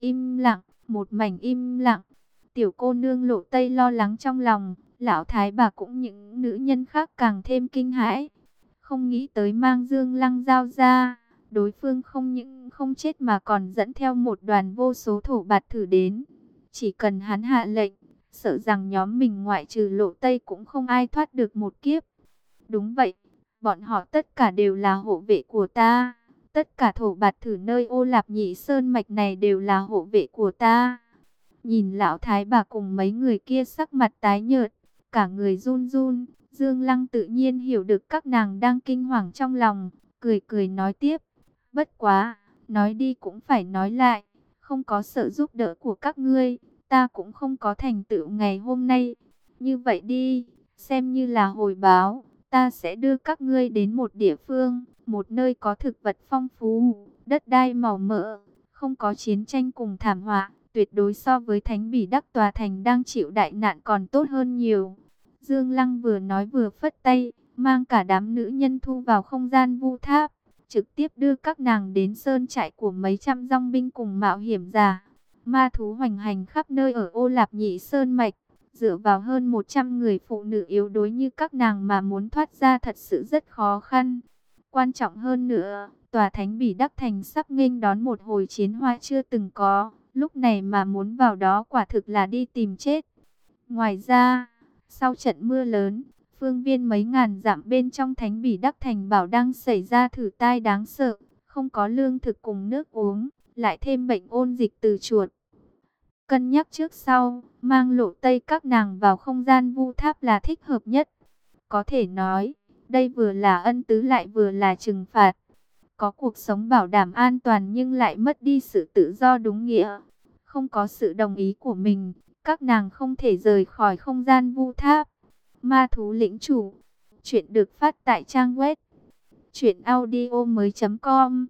im lặng, một mảnh im lặng. Tiểu cô nương lộ tây lo lắng trong lòng, lão thái bà cũng những nữ nhân khác càng thêm kinh hãi. Không nghĩ tới mang dương lăng giao ra, đối phương không những không chết mà còn dẫn theo một đoàn vô số thổ bạt thử đến. Chỉ cần hắn hạ lệnh, sợ rằng nhóm mình ngoại trừ lộ tây cũng không ai thoát được một kiếp. Đúng vậy, bọn họ tất cả đều là hộ vệ của ta. Tất cả thổ bạt thử nơi ô lạp nhị sơn mạch này đều là hộ vệ của ta. Nhìn lão thái bà cùng mấy người kia sắc mặt tái nhợt, cả người run run, Dương Lăng tự nhiên hiểu được các nàng đang kinh hoàng trong lòng, cười cười nói tiếp. Bất quá, nói đi cũng phải nói lại, không có sự giúp đỡ của các ngươi, ta cũng không có thành tựu ngày hôm nay. Như vậy đi, xem như là hồi báo, ta sẽ đưa các ngươi đến một địa phương, một nơi có thực vật phong phú, đất đai màu mỡ, không có chiến tranh cùng thảm họa, tuyệt đối so với thánh bỉ đắc tòa thành đang chịu đại nạn còn tốt hơn nhiều. Dương Lăng vừa nói vừa phất tay, mang cả đám nữ nhân thu vào không gian vu tháp, trực tiếp đưa các nàng đến sơn trại của mấy trăm dòng binh cùng mạo hiểm giả. Ma thú hoành hành khắp nơi ở ô lạp nhị sơn mạch, dựa vào hơn 100 người phụ nữ yếu đuối như các nàng mà muốn thoát ra thật sự rất khó khăn. Quan trọng hơn nữa, tòa thánh bỉ đắc thành sắp nghênh đón một hồi chiến hoa chưa từng có, lúc này mà muốn vào đó quả thực là đi tìm chết. Ngoài ra, sau trận mưa lớn, phương viên mấy ngàn dặm bên trong thánh bỉ đắc thành bảo đang xảy ra thử tai đáng sợ, không có lương thực cùng nước uống, lại thêm bệnh ôn dịch từ chuột. Cân nhắc trước sau, mang lộ tây các nàng vào không gian vu tháp là thích hợp nhất. Có thể nói, đây vừa là ân tứ lại vừa là trừng phạt. Có cuộc sống bảo đảm an toàn nhưng lại mất đi sự tự do đúng nghĩa. Không có sự đồng ý của mình, các nàng không thể rời khỏi không gian vu tháp. Ma thú lĩnh chủ. Chuyện được phát tại trang web. Chuyện audio mới com.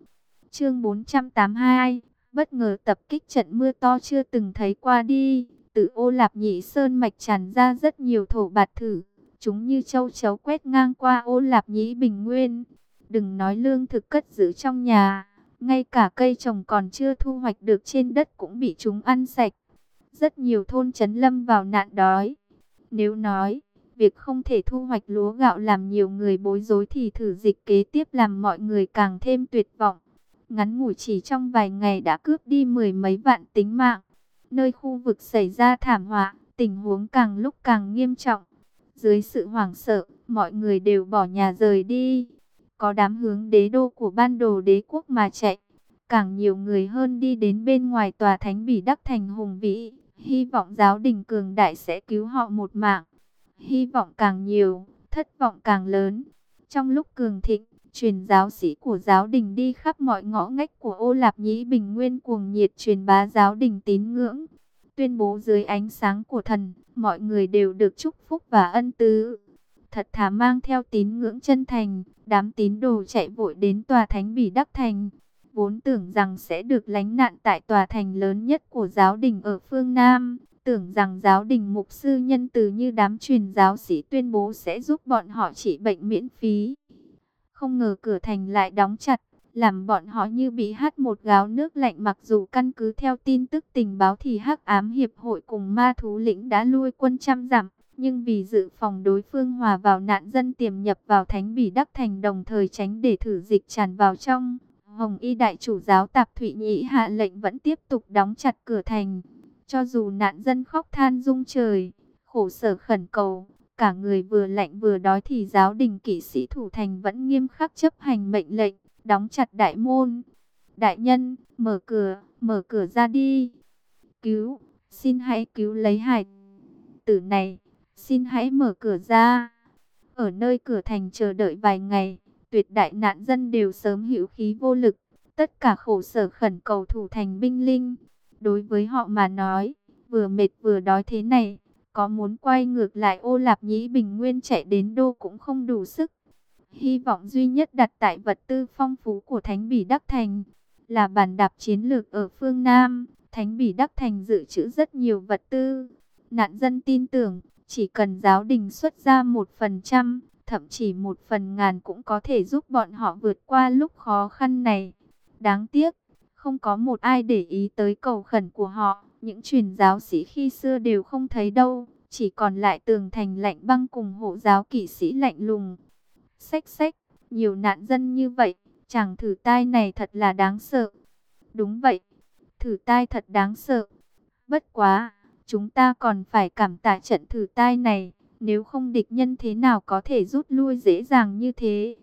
Chương 482. Bất ngờ tập kích trận mưa to chưa từng thấy qua đi. tự ô lạp nhị sơn mạch tràn ra rất nhiều thổ bạt thử. Chúng như châu chấu quét ngang qua ô lạp nhĩ bình nguyên. Đừng nói lương thực cất giữ trong nhà. Ngay cả cây trồng còn chưa thu hoạch được trên đất cũng bị chúng ăn sạch. Rất nhiều thôn chấn lâm vào nạn đói. Nếu nói, việc không thể thu hoạch lúa gạo làm nhiều người bối rối thì thử dịch kế tiếp làm mọi người càng thêm tuyệt vọng. Ngắn ngủi chỉ trong vài ngày đã cướp đi mười mấy vạn tính mạng. Nơi khu vực xảy ra thảm họa, tình huống càng lúc càng nghiêm trọng. Dưới sự hoảng sợ, mọi người đều bỏ nhà rời đi. Có đám hướng đế đô của ban đồ đế quốc mà chạy. Càng nhiều người hơn đi đến bên ngoài tòa thánh bỉ đắc thành hùng vĩ. Hy vọng giáo đình cường đại sẽ cứu họ một mạng. Hy vọng càng nhiều, thất vọng càng lớn. Trong lúc cường thịnh, truyền giáo sĩ của giáo đình đi khắp mọi ngõ ngách của ô lạp nhĩ bình nguyên cuồng nhiệt truyền bá giáo đình tín ngưỡng. Tuyên bố dưới ánh sáng của thần, mọi người đều được chúc phúc và ân tứ. Thật thà mang theo tín ngưỡng chân thành, đám tín đồ chạy vội đến tòa thánh bỉ đắc thành. Vốn tưởng rằng sẽ được lánh nạn tại tòa thành lớn nhất của giáo đình ở phương Nam. Tưởng rằng giáo đình mục sư nhân từ như đám truyền giáo sĩ tuyên bố sẽ giúp bọn họ trị bệnh miễn phí. Không ngờ cửa thành lại đóng chặt, làm bọn họ như bị hát một gáo nước lạnh mặc dù căn cứ theo tin tức tình báo thì hắc ám hiệp hội cùng ma thú lĩnh đã lui quân trăm dặm. Nhưng vì dự phòng đối phương hòa vào nạn dân tiềm nhập vào thánh bỉ đắc thành đồng thời tránh để thử dịch tràn vào trong. Hồng y đại chủ giáo tạp Thụy Nhĩ hạ lệnh vẫn tiếp tục đóng chặt cửa thành. Cho dù nạn dân khóc than rung trời, khổ sở khẩn cầu, cả người vừa lạnh vừa đói thì giáo đình kỵ sĩ thủ thành vẫn nghiêm khắc chấp hành mệnh lệnh, đóng chặt đại môn. Đại nhân, mở cửa, mở cửa ra đi. Cứu, xin hãy cứu lấy hải tử này, xin hãy mở cửa ra. Ở nơi cửa thành chờ đợi vài ngày, tuyệt đại nạn dân đều sớm hữu khí vô lực, tất cả khổ sở khẩn cầu thủ thành binh linh. Đối với họ mà nói, vừa mệt vừa đói thế này, có muốn quay ngược lại ô lạp nhĩ bình nguyên chạy đến đô cũng không đủ sức. Hy vọng duy nhất đặt tại vật tư phong phú của Thánh Bỉ Đắc Thành là bàn đạp chiến lược ở phương Nam. Thánh Bỉ Đắc Thành dự trữ rất nhiều vật tư. Nạn dân tin tưởng, chỉ cần giáo đình xuất ra một phần trăm, thậm chí một phần ngàn cũng có thể giúp bọn họ vượt qua lúc khó khăn này. Đáng tiếc, Không có một ai để ý tới cầu khẩn của họ, những truyền giáo sĩ khi xưa đều không thấy đâu, chỉ còn lại tường thành lạnh băng cùng hộ giáo kỵ sĩ lạnh lùng. Xách xách, nhiều nạn dân như vậy, chàng thử tai này thật là đáng sợ. Đúng vậy, thử tai thật đáng sợ. Bất quá, chúng ta còn phải cảm tạ trận thử tai này, nếu không địch nhân thế nào có thể rút lui dễ dàng như thế.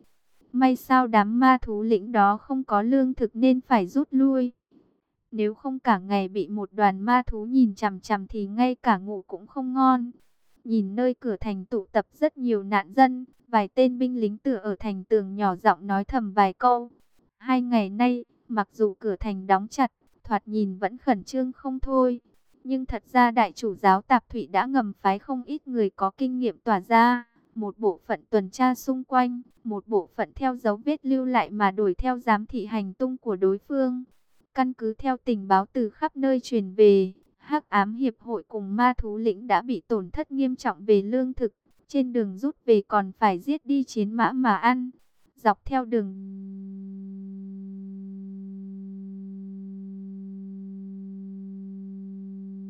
May sao đám ma thú lĩnh đó không có lương thực nên phải rút lui. Nếu không cả ngày bị một đoàn ma thú nhìn chằm chằm thì ngay cả ngủ cũng không ngon. Nhìn nơi cửa thành tụ tập rất nhiều nạn dân, vài tên binh lính tựa ở thành tường nhỏ giọng nói thầm vài câu. Hai ngày nay, mặc dù cửa thành đóng chặt, thoạt nhìn vẫn khẩn trương không thôi. Nhưng thật ra đại chủ giáo Tạp Thụy đã ngầm phái không ít người có kinh nghiệm tỏa ra. Một bộ phận tuần tra xung quanh, một bộ phận theo dấu vết lưu lại mà đuổi theo giám thị hành tung của đối phương. Căn cứ theo tình báo từ khắp nơi truyền về, Hắc ám hiệp hội cùng ma thú lĩnh đã bị tổn thất nghiêm trọng về lương thực. Trên đường rút về còn phải giết đi chiến mã mà ăn. Dọc theo đường...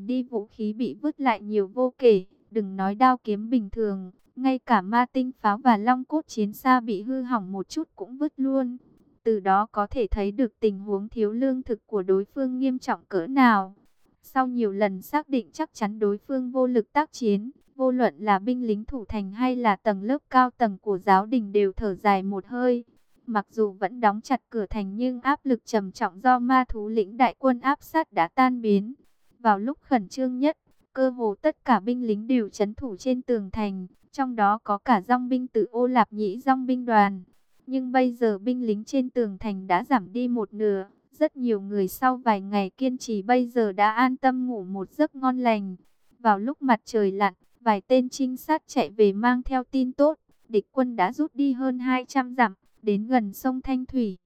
Đi vũ khí bị vứt lại nhiều vô kể, đừng nói đao kiếm bình thường, ngay cả ma tinh pháo và long cốt chiến xa bị hư hỏng một chút cũng vứt luôn. Từ đó có thể thấy được tình huống thiếu lương thực của đối phương nghiêm trọng cỡ nào. Sau nhiều lần xác định chắc chắn đối phương vô lực tác chiến, vô luận là binh lính thủ thành hay là tầng lớp cao tầng của giáo đình đều thở dài một hơi. Mặc dù vẫn đóng chặt cửa thành nhưng áp lực trầm trọng do ma thú lĩnh đại quân áp sát đã tan biến. Vào lúc khẩn trương nhất, cơ hồ tất cả binh lính đều chấn thủ trên tường thành, trong đó có cả dòng binh tự ô lạp nhĩ dòng binh đoàn. Nhưng bây giờ binh lính trên tường thành đã giảm đi một nửa, rất nhiều người sau vài ngày kiên trì bây giờ đã an tâm ngủ một giấc ngon lành. Vào lúc mặt trời lặn, vài tên trinh sát chạy về mang theo tin tốt. Địch quân đã rút đi hơn 200 dặm, đến gần sông Thanh Thủy.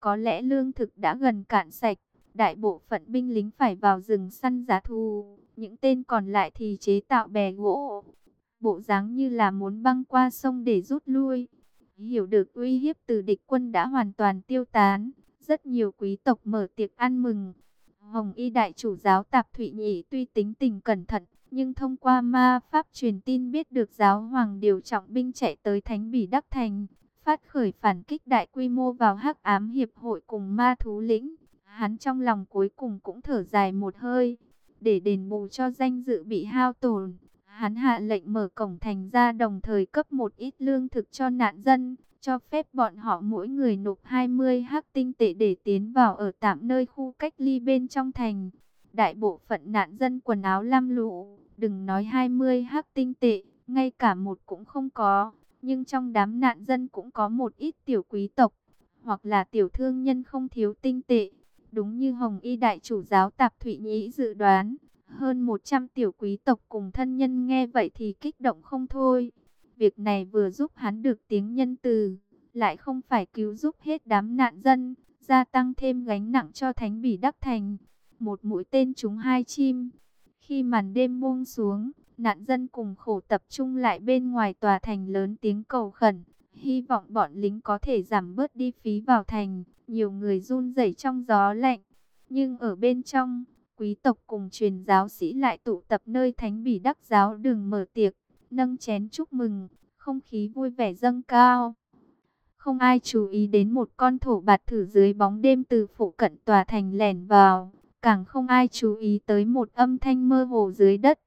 Có lẽ lương thực đã gần cạn sạch, đại bộ phận binh lính phải vào rừng săn giá thù. Những tên còn lại thì chế tạo bè gỗ. Bộ dáng như là muốn băng qua sông để rút lui. Hiểu được uy hiếp từ địch quân đã hoàn toàn tiêu tán. Rất nhiều quý tộc mở tiệc ăn mừng. Hồng y đại chủ giáo Tạp Thụy Nhĩ tuy tính tình cẩn thận, nhưng thông qua ma pháp truyền tin biết được giáo hoàng điều trọng binh chạy tới Thánh Bỉ Đắc Thành, phát khởi phản kích đại quy mô vào hắc ám hiệp hội cùng ma thú lĩnh. Hắn trong lòng cuối cùng cũng thở dài một hơi, để đền bù cho danh dự bị hao tổn. Hắn hạ lệnh mở cổng thành ra đồng thời cấp một ít lương thực cho nạn dân, cho phép bọn họ mỗi người nộp 20 hắc tinh tệ để tiến vào ở tạm nơi khu cách ly bên trong thành. Đại bộ phận nạn dân quần áo lam lũ, đừng nói 20 hắc tinh tệ, ngay cả một cũng không có. Nhưng trong đám nạn dân cũng có một ít tiểu quý tộc, hoặc là tiểu thương nhân không thiếu tinh tệ. Đúng như Hồng Y Đại chủ giáo Tạp Thụy Nhĩ dự đoán, hơn 100 tiểu quý tộc cùng thân nhân nghe vậy thì kích động không thôi. Việc này vừa giúp hắn được tiếng nhân từ, lại không phải cứu giúp hết đám nạn dân, gia tăng thêm gánh nặng cho Thánh Bỉ Đắc Thành. Một mũi tên trúng hai chim. Khi màn đêm buông xuống, nạn dân cùng khổ tập trung lại bên ngoài tòa thành lớn tiếng cầu khẩn. Hy vọng bọn lính có thể giảm bớt đi phí vào thành. Nhiều người run rẩy trong gió lạnh. Nhưng ở bên trong, quý tộc cùng truyền giáo sĩ lại tụ tập nơi Thánh Bỉ Đắc Giáo đường mở tiệc nâng chén chúc mừng, không khí vui vẻ dâng cao. Không ai chú ý đến một con thổ bạt thử dưới bóng đêm từ phụ cận tòa thành lẻn vào, càng không ai chú ý tới một âm thanh mơ hồ dưới đất.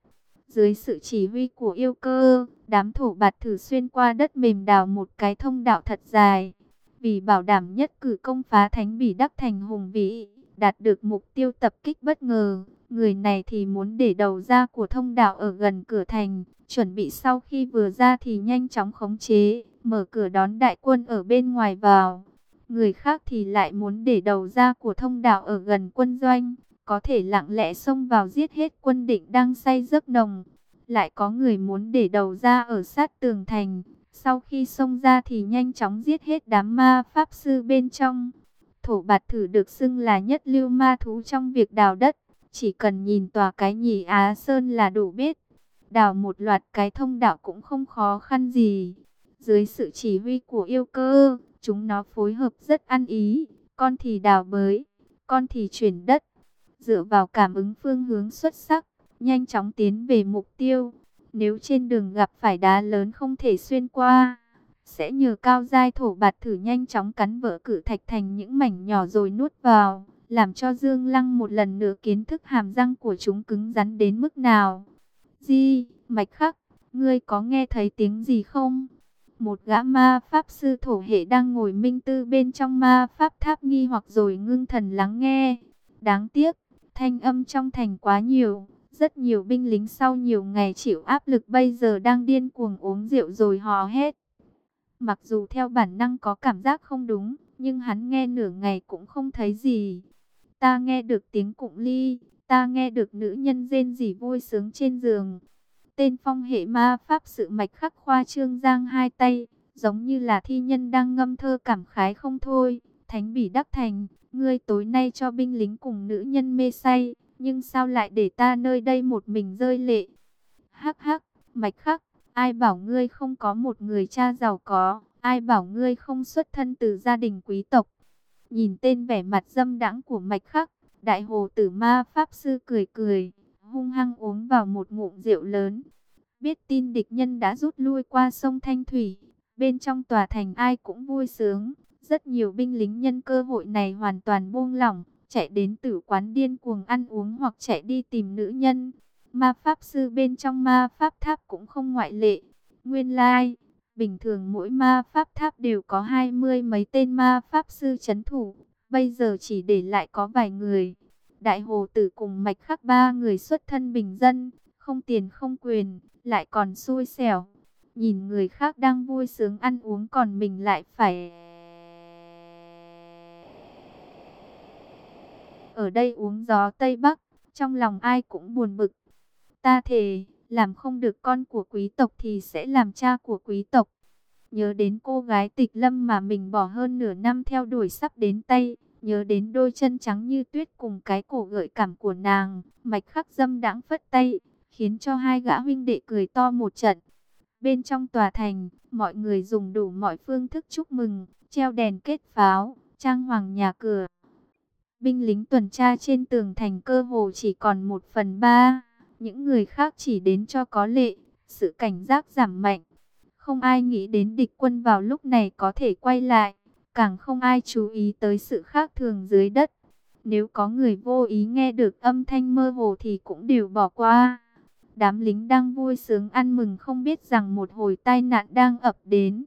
Dưới sự chỉ huy của yêu cơ, đám thổ bạt thử xuyên qua đất mềm đào một cái thông đạo thật dài. Vì bảo đảm nhất cử công phá thánh bỉ đắc thành hùng vĩ, đạt được mục tiêu tập kích bất ngờ, người này thì muốn để đầu ra của thông đạo ở gần cửa thành, chuẩn bị sau khi vừa ra thì nhanh chóng khống chế, mở cửa đón đại quân ở bên ngoài vào. Người khác thì lại muốn để đầu ra của thông đạo ở gần quân doanh, có thể lặng lẽ xông vào giết hết quân định đang say giấc nồng. Lại có người muốn để đầu ra ở sát tường thành, sau khi xông ra thì nhanh chóng giết hết đám ma pháp sư bên trong. Thổ bạt thử được xưng là nhất lưu ma thú trong việc đào đất, chỉ cần nhìn tòa cái nhì Á Sơn là đủ biết. Đào một loạt cái thông đạo cũng không khó khăn gì. Dưới sự chỉ huy của yêu cơ, chúng nó phối hợp rất ăn ý. Con thì đào bới, con thì chuyển đất. Dựa vào cảm ứng phương hướng xuất sắc, nhanh chóng tiến về mục tiêu. Nếu trên đường gặp phải đá lớn không thể xuyên qua, sẽ nhờ cao giai thổ bạt thử nhanh chóng cắn vỡ cử thạch thành những mảnh nhỏ rồi nuốt vào, làm cho Dương Lăng một lần nữa kiến thức hàm răng của chúng cứng rắn đến mức nào. Di, mạch khắc, ngươi có nghe thấy tiếng gì không? Một gã ma pháp sư thổ hệ đang ngồi minh tư bên trong ma pháp tháp nghi hoặc rồi ngưng thần lắng nghe. Đáng tiếc, thanh âm trong thành quá nhiều. Rất nhiều binh lính sau nhiều ngày chịu áp lực bây giờ đang điên cuồng uống rượu rồi hò hét. Mặc dù theo bản năng có cảm giác không đúng, nhưng hắn nghe nửa ngày cũng không thấy gì. Ta nghe được tiếng cụng ly, ta nghe được nữ nhân rên rỉ vui sướng trên giường. Tên phong hệ ma pháp sự mạch khắc khoa trương giang hai tay, giống như là thi nhân đang ngâm thơ cảm khái không thôi. Thánh bỉ đắc thành, ngươi tối nay cho binh lính cùng nữ nhân mê say, nhưng sao lại để ta nơi đây một mình rơi lệ? Hắc hắc, mạch khắc, ai bảo ngươi không có một người cha giàu có, ai bảo ngươi không xuất thân từ gia đình quý tộc. Nhìn tên vẻ mặt dâm đãng của mạch khắc, đại hồ tử ma pháp sư cười cười, hung hăng uống vào một ngụm rượu lớn. Biết tin địch nhân đã rút lui qua sông Thanh Thủy, bên trong tòa thành ai cũng vui sướng. Rất nhiều binh lính nhân cơ hội này hoàn toàn buông lỏng, chạy đến tử quán điên cuồng ăn uống hoặc chạy đi tìm nữ nhân. Ma pháp sư bên trong ma pháp tháp cũng không ngoại lệ. Nguyên lai, like, bình thường mỗi ma pháp tháp đều có hai mươi mấy tên ma pháp sư chấn thủ, bây giờ chỉ để lại có vài người. Đại hồ tử cùng mạch khắc ba người xuất thân bình dân, không tiền không quyền, lại còn xui xẻo. Nhìn người khác đang vui sướng ăn uống còn mình lại phải... Ở đây uống gió Tây Bắc, trong lòng ai cũng buồn bực. Ta thề, làm không được con của quý tộc thì sẽ làm cha của quý tộc. Nhớ đến cô gái tịch lâm mà mình bỏ hơn nửa năm theo đuổi sắp đến tay. Nhớ đến đôi chân trắng như tuyết cùng cái cổ gợi cảm của nàng. Mạch khắc dâm đãng phất tay, khiến cho hai gã huynh đệ cười to một trận. Bên trong tòa thành, mọi người dùng đủ mọi phương thức chúc mừng, treo đèn kết pháo, trang hoàng nhà cửa. Binh lính tuần tra trên tường thành cơ hồ chỉ còn một phần ba, những người khác chỉ đến cho có lệ, sự cảnh giác giảm mạnh. Không ai nghĩ đến địch quân vào lúc này có thể quay lại, càng không ai chú ý tới sự khác thường dưới đất. Nếu có người vô ý nghe được âm thanh mơ hồ thì cũng đều bỏ qua. Đám lính đang vui sướng ăn mừng không biết rằng một hồi tai nạn đang ập đến.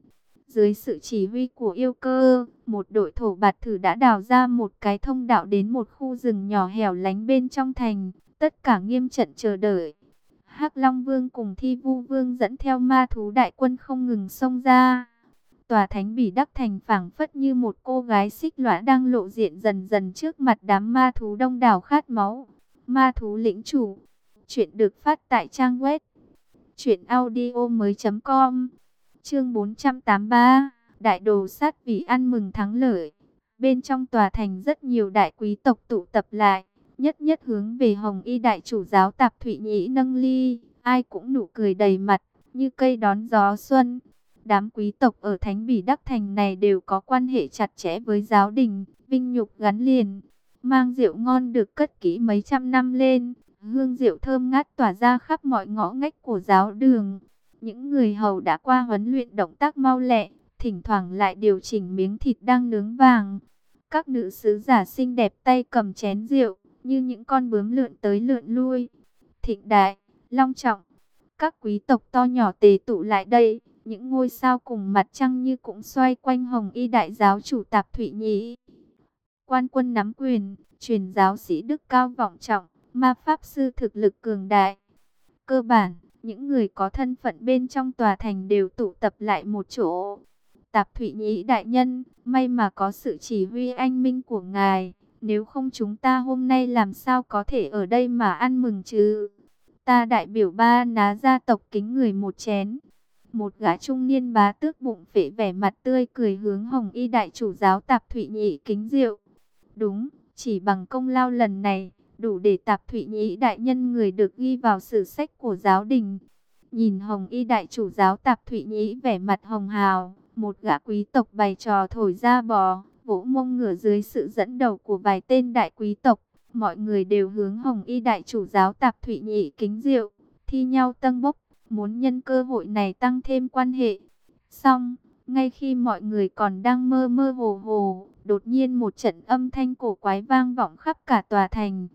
Dưới sự chỉ huy của yêu cơ, một đội thổ bạt thử đã đào ra một cái thông đạo đến một khu rừng nhỏ hẻo lánh bên trong thành. Tất cả nghiêm trận chờ đợi. hắc Long Vương cùng Thi Vu Vương dẫn theo ma thú đại quân không ngừng xông ra. Tòa thánh bỉ đắc thành phảng phất như một cô gái xích lõa đang lộ diện dần dần trước mặt đám ma thú đông đảo khát máu. Ma thú lĩnh chủ. Chuyện được phát tại trang web. Chuyện audio mới com. Chương 483. Đại đồ sát vì ăn mừng thắng lợi. Bên trong tòa thành rất nhiều đại quý tộc tụ tập lại. Nhất nhất hướng về Hồng Y đại chủ giáo Tạp Thụy Nhĩ nâng ly. Ai cũng nụ cười đầy mặt. Như cây đón gió xuân. Đám quý tộc ở Thánh Bỉ Đắc Thành này đều có quan hệ chặt chẽ với giáo đình, vinh nhục gắn liền. Mang rượu ngon được cất kỹ mấy trăm năm lên, hương rượu thơm ngát tỏa ra khắp mọi ngõ ngách của giáo đường. Những người hầu đã qua huấn luyện động tác mau lẹ, thỉnh thoảng lại điều chỉnh miếng thịt đang nướng vàng. Các nữ sứ giả xinh đẹp tay cầm chén rượu, như những con bướm lượn tới lượn lui. Thịnh đại, long trọng, các quý tộc to nhỏ tề tụ lại đây những ngôi sao cùng mặt trăng như cũng xoay quanh hồng y đại giáo chủ tạp thụy nhĩ. Quan quân nắm quyền, truyền giáo sĩ đức cao vọng trọng, ma pháp sư thực lực cường đại. Cơ bản, những người có thân phận bên trong tòa thành đều tụ tập lại một chỗ. Tạp Thụy Nhĩ đại nhân, may mà có sự chỉ huy anh minh của ngài, nếu không chúng ta hôm nay làm sao có thể ở đây mà ăn mừng chứ? Ta đại biểu ba ná gia tộc kính người một chén. Một gã trung niên bá tước bụng phệ vẻ mặt tươi cười hướng hồng y đại chủ giáo tạp thụy Nhĩ kính rượu. Đúng, chỉ bằng công lao lần này, đủ để tạp thụy nhị đại nhân người được ghi vào sử sách của giáo đình. Nhìn hồng y đại chủ giáo tạp thụy nhị vẻ mặt hồng hào, một gã quý tộc bày trò thổi ra bò, vỗ mông ngửa dưới sự dẫn đầu của vài tên đại quý tộc. Mọi người đều hướng Hồng Y đại chủ giáo Tạp Thụy Nhị kính rượu, thi nhau tân bốc, muốn nhân cơ hội này tăng thêm quan hệ. Xong, ngay khi mọi người còn đang mơ mơ hồ hồ, đột nhiên một trận âm thanh cổ quái vang vọng khắp cả tòa thành.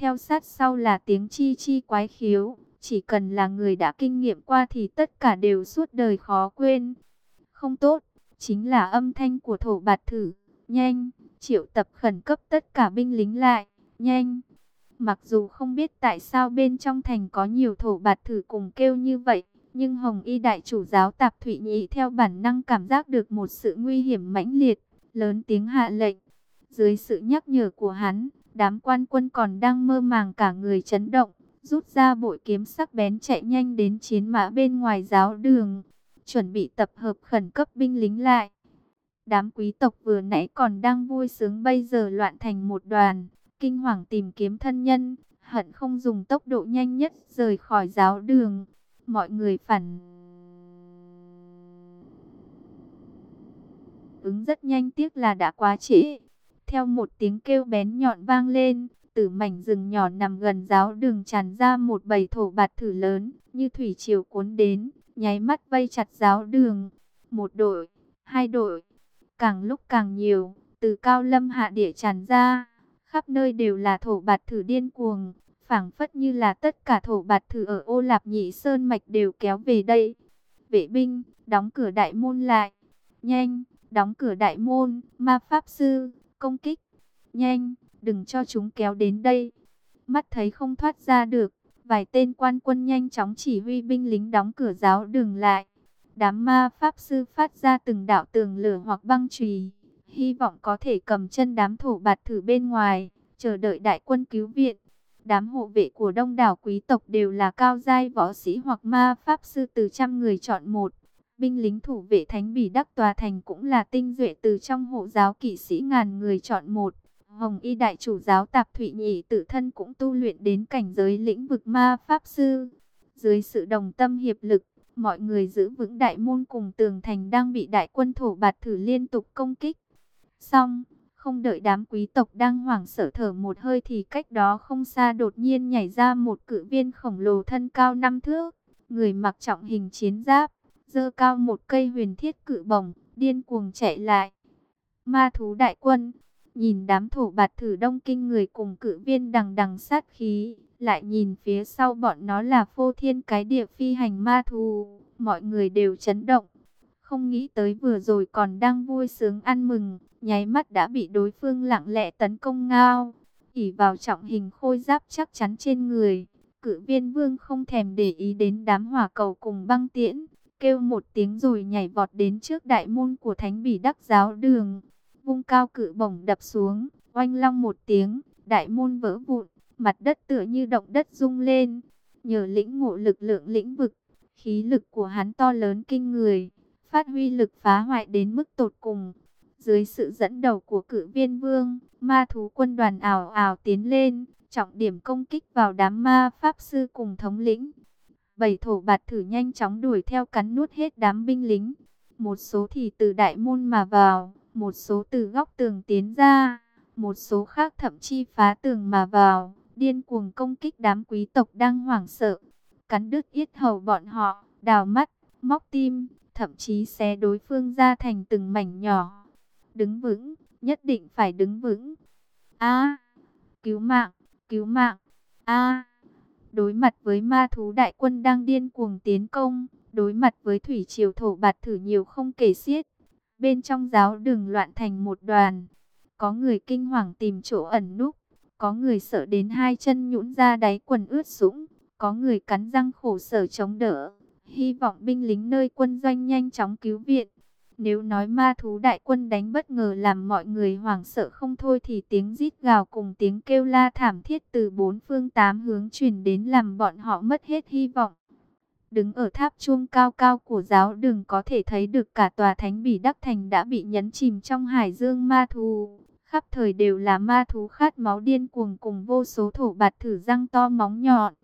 Theo sát sau là tiếng chi chi quái khiếu, chỉ cần là người đã kinh nghiệm qua thì tất cả đều suốt đời khó quên. Không tốt, chính là âm thanh của thổ bạt thử. Nhanh, triệu tập khẩn cấp tất cả binh lính lại, nhanh. Mặc dù không biết tại sao bên trong thành có nhiều thổ bạt thử cùng kêu như vậy, nhưng Hồng Y đại chủ giáo Tạp Thụy Nhị theo bản năng cảm giác được một sự nguy hiểm mãnh liệt, lớn tiếng hạ lệnh. Dưới sự nhắc nhở của hắn, đám quan quân còn đang mơ màng cả người chấn động, rút ra bội kiếm sắc bén chạy nhanh đến chiến mã bên ngoài giáo đường, chuẩn bị tập hợp khẩn cấp binh lính lại. Đám quý tộc vừa nãy còn đang vui sướng bây giờ loạn thành một đoàn, kinh hoàng tìm kiếm thân nhân, hận không dùng tốc độ nhanh nhất rời khỏi giáo đường. Mọi người phản ứng rất nhanh tiếc là đã quá trễ. Theo một tiếng kêu bén nhọn vang lên, từ mảnh rừng nhỏ nằm gần giáo đường tràn ra một bầy thổ bạt thử lớn, như thủy triều cuốn đến, nháy mắt vây chặt giáo đường. Một đội, hai đội, càng lúc càng nhiều, từ cao lâm hạ địa tràn ra, khắp nơi đều là thổ bạt thử điên cuồng, phảng phất như là tất cả thổ bạt thử ở ô lạp nhị sơn mạch đều kéo về đây. Vệ binh, đóng cửa đại môn lại, nhanh, đóng cửa đại môn, ma pháp sư, công kích, nhanh, đừng cho chúng kéo đến đây. Mắt thấy không thoát ra được, vài tên quan quân nhanh chóng chỉ huy binh lính đóng cửa giáo đường lại. Đám ma pháp sư phát ra từng đạo tường lửa hoặc băng chùy, hy vọng có thể cầm chân đám thổ bạt thử bên ngoài, chờ đợi đại quân cứu viện. Đám hộ vệ của đông đảo quý tộc đều là cao giai võ sĩ hoặc ma pháp sư từ trăm người chọn một. Binh lính thủ vệ thánh bỉ đắc tòa thành cũng là tinh duệ từ trong hộ giáo kỵ sĩ ngàn người chọn một. Hồng y đại chủ giáo tạp thụy nhị tự thân cũng tu luyện đến cảnh giới lĩnh vực ma pháp sư. Dưới sự đồng tâm hiệp lực, mọi người giữ vững đại môn cùng tường thành đang bị đại quân thổ bạt thử liên tục công kích. Xong, không đợi đám quý tộc đang hoảng sợ thở một hơi thì cách đó không xa đột nhiên nhảy ra một cự viên khổng lồ thân cao năm thước. Người mặc trọng hình chiến giáp, dơ cao một cây huyền thiết cự bổng, điên cuồng chạy lại. Ma thú đại quân, nhìn đám thổ bạt thử đông kinh người cùng cự viên đằng đằng sát khí, lại nhìn phía sau bọn nó là phô thiên cái địa phi hành ma thú, mọi người đều chấn động. Không nghĩ tới vừa rồi còn đang vui sướng ăn mừng, nháy mắt đã bị đối phương lặng lẽ tấn công ngao. ỉ vào trọng hình khôi giáp chắc chắn trên người, cự viên vương không thèm để ý đến đám hỏa cầu cùng băng tiễn, kêu một tiếng rồi nhảy vọt đến trước đại môn của thánh bỉ đắc giáo đường. Vung cao cự bổng đập xuống, oanh long một tiếng, đại môn vỡ vụn, mặt đất tựa như động đất rung lên. Nhờ lĩnh ngộ lực lượng lĩnh vực, khí lực của hắn to lớn kinh người, phát huy lực phá hoại đến mức tột cùng. Dưới sự dẫn đầu của cự viên vương, ma thú quân đoàn ảo ảo tiến lên, trọng điểm công kích vào đám ma pháp sư cùng thống lĩnh. Bảy thổ bạt thử nhanh chóng đuổi theo cắn nuốt hết đám binh lính. Một số thì từ đại môn mà vào, một số từ góc tường tiến ra, một số khác thậm chí phá tường mà vào, điên cuồng công kích đám quý tộc đang hoảng sợ, cắn đứt yết hầu bọn họ, đào mắt, móc tim, thậm chí xé đối phương ra thành từng mảnh nhỏ. Đứng vững, nhất định phải đứng vững. A, cứu mạng, cứu mạng. A đối mặt với ma thú đại quân đang điên cuồng tiến công, đối mặt với thủy triều thổ bạt thử nhiều không kể xiết, Bên trong giáo đường loạn thành một đoàn. Có người kinh hoàng tìm chỗ ẩn núp. Có người sợ đến hai chân nhũn ra đáy quần ướt sũng. Có người cắn răng khổ sở chống đỡ. Hy vọng binh lính nơi quân doanh nhanh chóng cứu viện. Nếu nói ma thú đại quân đánh bất ngờ làm mọi người hoảng sợ không thôi thì tiếng rít gào cùng tiếng kêu la thảm thiết từ bốn phương tám hướng truyền đến làm bọn họ mất hết hy vọng. Đứng ở tháp chuông cao cao của giáo đường có thể thấy được cả tòa thánh bỉ đắc thành đã bị nhấn chìm trong hải dương ma thú. Khắp thời đều là ma thú khát máu điên cuồng cùng vô số thổ bạt thử răng to móng nhọn.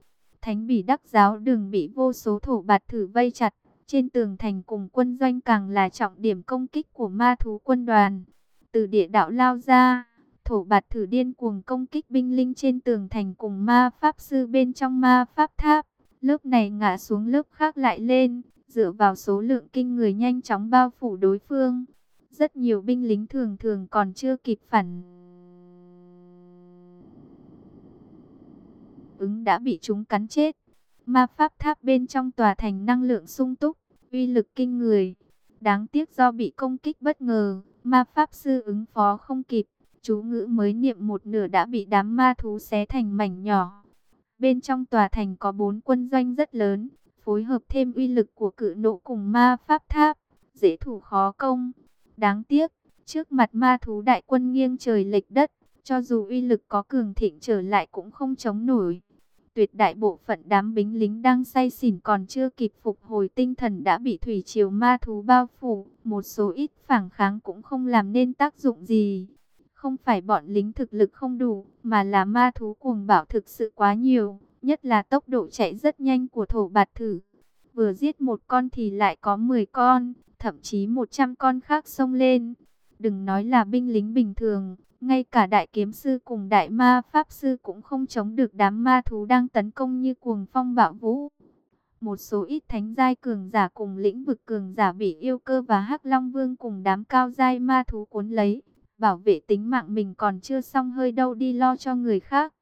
Thánh bỉ đắc giáo đường bị vô số thổ bạt thử vây chặt. Trên tường thành cùng quân doanh càng là trọng điểm công kích của ma thú quân đoàn. từ địa đạo lao ra. Thổ bạt thử điên cuồng công kích binh linh trên tường thành cùng ma pháp sư bên trong ma pháp tháp. Lớp này ngã xuống lớp khác lại lên, dựa vào số lượng kinh người nhanh chóng bao phủ đối phương. Rất nhiều binh lính thường thường còn chưa kịp phản ứng đã bị chúng cắn chết. Ma pháp tháp bên trong tòa thành năng lượng sung túc, uy lực kinh người. Đáng tiếc do bị công kích bất ngờ, ma pháp sư ứng phó không kịp, chú ngữ mới niệm một nửa đã bị đám ma thú xé thành mảnh nhỏ. Bên trong tòa thành có bốn quân doanh rất lớn, phối hợp thêm uy lực của cự nộ cùng ma pháp tháp, dễ thủ khó công. Đáng tiếc, trước mặt ma thú đại quân nghiêng trời lệch đất, cho dù uy lực có cường thịnh trở lại cũng không chống nổi. Tuyệt đại bộ phận đám binh lính đang say xỉn còn chưa kịp phục hồi tinh thần đã bị thủy triều ma thú bao phủ, một số ít phản kháng cũng không làm nên tác dụng gì. Không phải bọn lính thực lực không đủ, mà là ma thú cuồng bạo thực sự quá nhiều, nhất là tốc độ chạy rất nhanh của thổ bạt thử. Vừa giết một con thì lại có 10 con, thậm chí 100 con khác xông lên. Đừng nói là binh lính bình thường, ngay cả đại kiếm sư cùng đại ma pháp sư cũng không chống được đám ma thú đang tấn công như cuồng phong bạo vũ. Một số ít thánh giai cường giả cùng lĩnh vực cường giả bị yêu cơ và hắc long vương cùng đám cao giai ma thú cuốn lấy. Bảo vệ tính mạng mình còn chưa xong hơi đâu đi lo cho người khác.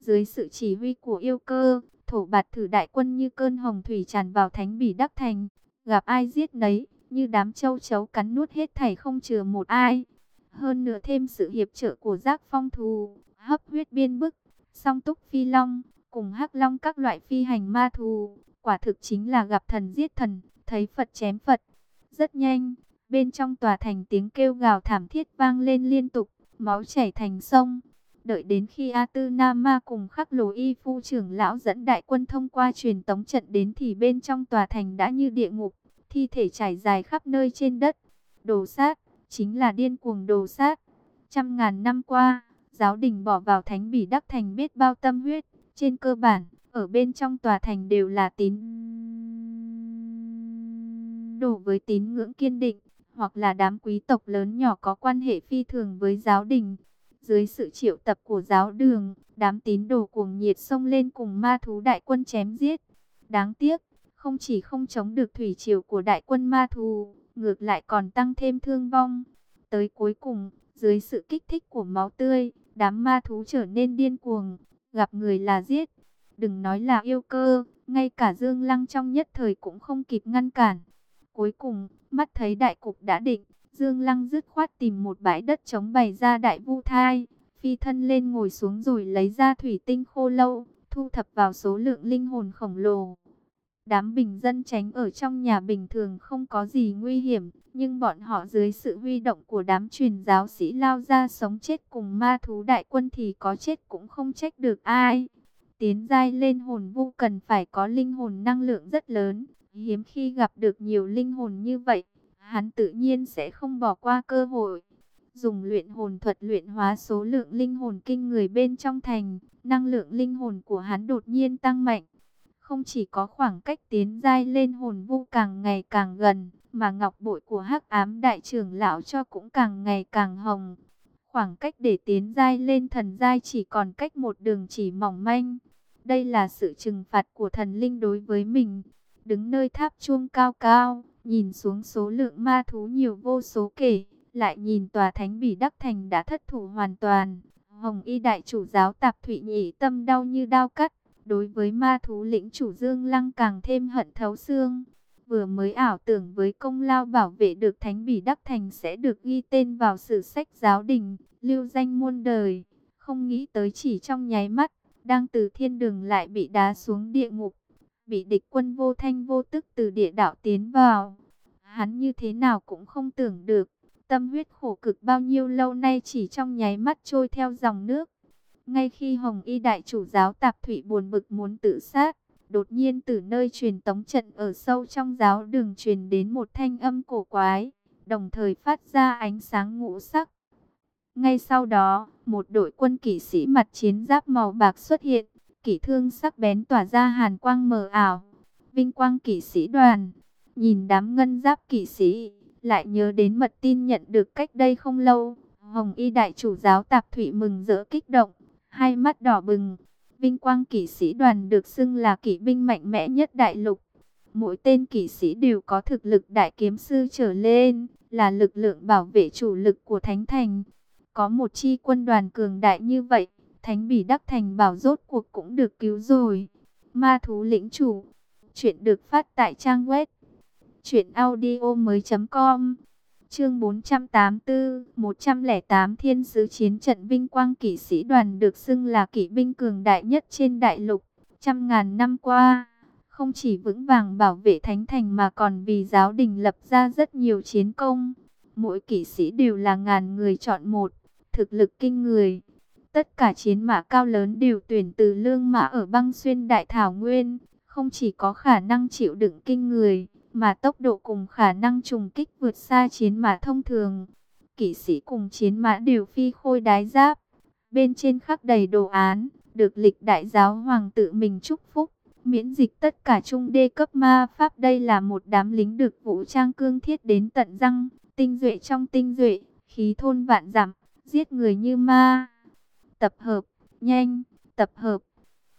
Dưới sự chỉ huy của yêu cơ, thổ bạt thử đại quân như cơn hồng thủy tràn vào thánh bỉ đắc thành. Gặp ai giết nấy, như đám châu chấu cắn nuốt hết thảy không chừa một ai. Hơn nữa thêm sự hiệp trợ của giác phong thù, hấp huyết biên bức, song túc phi long, cùng hắc long các loại phi hành ma thù. Quả thực chính là gặp thần giết thần, thấy Phật chém Phật. Rất nhanh, bên trong tòa thành tiếng kêu gào thảm thiết vang lên liên tục, máu chảy thành sông. Đợi đến khi A Tư Nam Ma cùng khắc lồ y phu trưởng lão dẫn đại quân thông qua truyền tống trận đến thì bên trong tòa thành đã như địa ngục, thi thể trải dài khắp nơi trên đất. Đồ sát, chính là điên cuồng đồ sát. Trăm ngàn năm qua, giáo đình bỏ vào thánh bỉ đắc thành biết bao tâm huyết. Trên cơ bản, ở bên trong tòa thành đều là tín đồ với tín ngưỡng kiên định, hoặc là đám quý tộc lớn nhỏ có quan hệ phi thường với giáo đình. Dưới sự triệu tập của giáo đường, đám tín đồ cuồng nhiệt xông lên cùng ma thú đại quân chém giết. Đáng tiếc, không chỉ không chống được thủy triều của đại quân ma thú, ngược lại còn tăng thêm thương vong. Tới cuối cùng, dưới sự kích thích của máu tươi, đám ma thú trở nên điên cuồng, gặp người là giết. Đừng nói là yêu cơ, ngay cả Dương Lăng trong nhất thời cũng không kịp ngăn cản. Cuối cùng, mắt thấy đại cục đã định, Dương Lăng dứt khoát tìm một bãi đất chống bày ra đại vu thai, phi thân lên ngồi xuống rồi lấy ra thủy tinh khô lâu, thu thập vào số lượng linh hồn khổng lồ. Đám bình dân tránh ở trong nhà bình thường không có gì nguy hiểm, nhưng bọn họ dưới sự huy động của đám truyền giáo sĩ lao ra sống chết cùng ma thú đại quân thì có chết cũng không trách được ai. Tiến giai lên hồn vu cần phải có linh hồn năng lượng rất lớn, hiếm khi gặp được nhiều linh hồn như vậy, hắn tự nhiên sẽ không bỏ qua cơ hội. Dùng luyện hồn thuật luyện hóa số lượng linh hồn kinh người bên trong thành, năng lượng linh hồn của hắn đột nhiên tăng mạnh. Không chỉ có khoảng cách tiến giai lên hồn vu càng ngày càng gần, mà ngọc bội của hắc ám đại trưởng lão cho cũng càng ngày càng hồng. Khoảng cách để tiến giai lên thần giai chỉ còn cách một đường chỉ mỏng manh. Đây là sự trừng phạt của thần linh đối với mình. Đứng nơi tháp chuông cao cao, nhìn xuống số lượng ma thú nhiều vô số kể, lại nhìn tòa thánh bỉ đắc thành đã thất thủ hoàn toàn. Hồng y đại chủ giáo tạp thụy nhị tâm đau như đau cắt, đối với ma thú lĩnh chủ Dương Lăng càng thêm hận thấu xương. Vừa mới ảo tưởng với công lao bảo vệ được thánh bỉ đắc thành sẽ được ghi tên vào sử sách giáo đình, lưu danh muôn đời. Không nghĩ tới chỉ trong nháy mắt, đang từ thiên đường lại bị đá xuống địa ngục, bị địch quân vô thanh vô tức từ địa đạo tiến vào. Hắn như thế nào cũng không tưởng được, tâm huyết khổ cực bao nhiêu lâu nay chỉ trong nháy mắt trôi theo dòng nước. Ngay khi Hồng Y Đại chủ giáo Tạp Thụy buồn bực muốn tự sát, đột nhiên từ nơi truyền tống trận ở sâu trong giáo đường truyền đến một thanh âm cổ quái, đồng thời phát ra ánh sáng ngũ sắc. Ngay sau đó, một đội quân kỵ sĩ mặt chiến giáp màu bạc xuất hiện, kỵ thương sắc bén tỏa ra hàn quang mờ ảo. Vinh quang kỵ sĩ đoàn, nhìn đám ngân giáp kỵ sĩ, lại nhớ đến mật tin nhận được cách đây không lâu. Hồng y đại chủ giáo tạp thủy mừng rỡ kích động, hai mắt đỏ bừng. Vinh quang kỵ sĩ đoàn được xưng là kỵ binh mạnh mẽ nhất đại lục. Mỗi tên kỵ sĩ đều có thực lực đại kiếm sư trở lên, là lực lượng bảo vệ chủ lực của Thánh Thành. Có một chi quân đoàn cường đại như vậy, Thánh Bỉ Đắc Thành bảo rốt cuộc cũng được cứu rồi. Ma thú lĩnh chủ, chuyện được phát tại trang web truyệnaudiomoi.com. Chương 484, 108 Thiên sứ chiến trận vinh quang kỵ sĩ đoàn được xưng là kỵ binh cường đại nhất trên đại lục. Trăm ngàn năm qua, không chỉ vững vàng bảo vệ thánh thành mà còn vì giáo đình lập ra rất nhiều chiến công. Mỗi kỵ sĩ đều là ngàn người chọn một, thực lực kinh người. Tất cả chiến mã cao lớn đều tuyển từ lương mã ở băng xuyên đại thảo nguyên, không chỉ có khả năng chịu đựng kinh người, mà tốc độ cùng khả năng trùng kích vượt xa chiến mã thông thường. Kỵ sĩ cùng chiến mã đều phi khôi đái giáp, bên trên khắc đầy đồ án, được lịch đại giáo hoàng tự mình chúc phúc miễn dịch tất cả trung đê cấp ma pháp. Đây là một đám lính được vũ trang cương thiết đến tận răng, tinh duệ trong tinh duệ, khí thôn vạn giảm, giết người như ma. Tập hợp, nhanh, tập hợp.